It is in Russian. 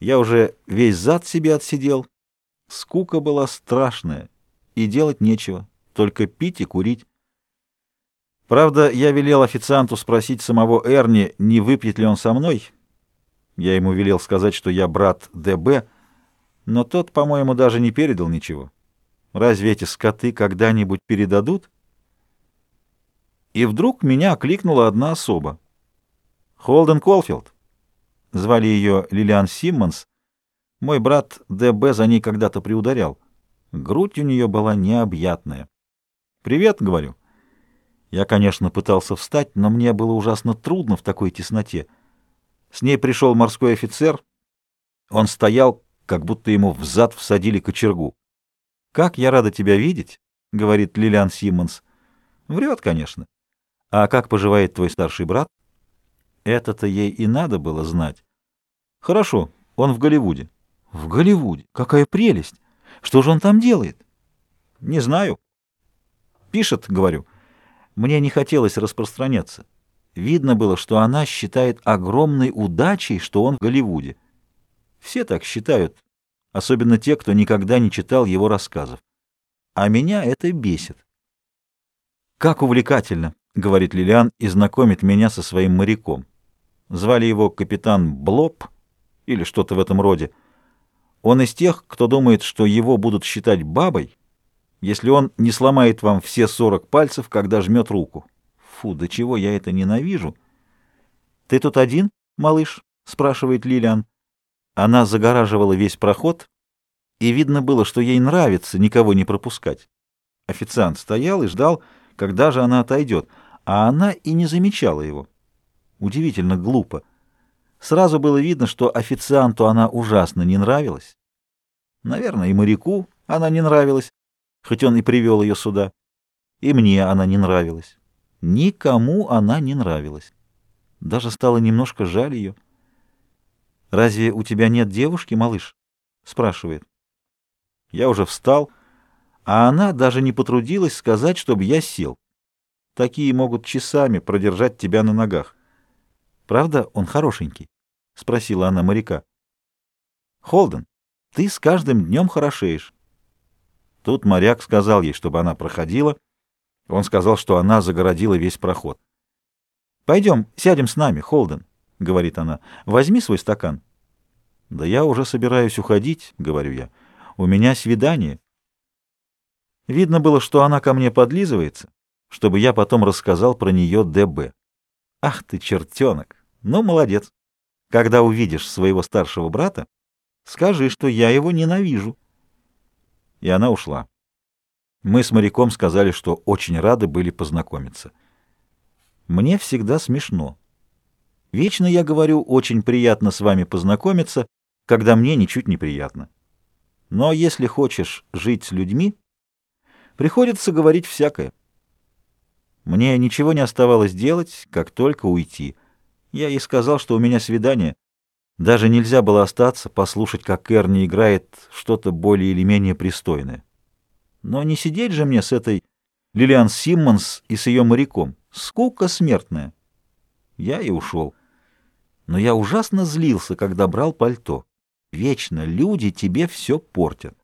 Я уже весь зад себе отсидел. Скука была страшная, и делать нечего, только пить и курить. Правда, я велел официанту спросить самого Эрни, не выпьет ли он со мной. Я ему велел сказать, что я брат ДБ, но тот, по-моему, даже не передал ничего. Разве эти скоты когда-нибудь передадут? И вдруг меня окликнула одна особа. Холден Колфилд. Звали ее Лилиан Симмонс. Мой брат ДБ за ней когда-то приударял. Грудь у нее была необъятная. «Привет», — говорю. Я, конечно, пытался встать, но мне было ужасно трудно в такой тесноте. С ней пришел морской офицер. Он стоял, как будто ему в зад всадили кочергу. «Как я рада тебя видеть», — говорит Лилиан Симмонс. Врет, конечно. «А как поживает твой старший брат?» Это-то ей и надо было знать. Хорошо, он в Голливуде. В Голливуде? Какая прелесть! Что же он там делает? Не знаю. Пишет, говорю. Мне не хотелось распространяться. Видно было, что она считает огромной удачей, что он в Голливуде. Все так считают, особенно те, кто никогда не читал его рассказов. А меня это бесит. Как увлекательно, — говорит Лилиан и знакомит меня со своим моряком. Звали его капитан Блоб или что-то в этом роде. Он из тех, кто думает, что его будут считать бабой, если он не сломает вам все сорок пальцев, когда жмет руку. Фу, до чего я это ненавижу. — Ты тут один, малыш? — спрашивает Лилиан. Она загораживала весь проход, и видно было, что ей нравится никого не пропускать. Официант стоял и ждал, когда же она отойдет, а она и не замечала его. Удивительно глупо. Сразу было видно, что официанту она ужасно не нравилась. Наверное, и моряку она не нравилась, хоть он и привел ее сюда. И мне она не нравилась. Никому она не нравилась. Даже стало немножко жаль ее. «Разве у тебя нет девушки, малыш?» — спрашивает. Я уже встал, а она даже не потрудилась сказать, чтобы я сел. Такие могут часами продержать тебя на ногах. Правда, он хорошенький? — спросила она моряка. — Холден, ты с каждым днем хорошеешь. Тут моряк сказал ей, чтобы она проходила. Он сказал, что она загородила весь проход. — Пойдем, сядем с нами, Холден, — говорит она. — Возьми свой стакан. — Да я уже собираюсь уходить, — говорю я. — У меня свидание. Видно было, что она ко мне подлизывается, чтобы я потом рассказал про нее ДБ. Ах ты, чертенок! Ну, молодец. Когда увидишь своего старшего брата, скажи, что я его ненавижу. И она ушла. Мы с моряком сказали, что очень рады были познакомиться. Мне всегда смешно. Вечно я говорю, очень приятно с вами познакомиться, когда мне ничуть не приятно. Но если хочешь жить с людьми, приходится говорить всякое. Мне ничего не оставалось делать, как только уйти — я ей сказал, что у меня свидание. Даже нельзя было остаться, послушать, как Эрни играет что-то более или менее пристойное. Но не сидеть же мне с этой Лилиан Симмонс и с ее моряком. Скука смертная. Я и ушел. Но я ужасно злился, когда брал пальто. Вечно люди тебе все портят.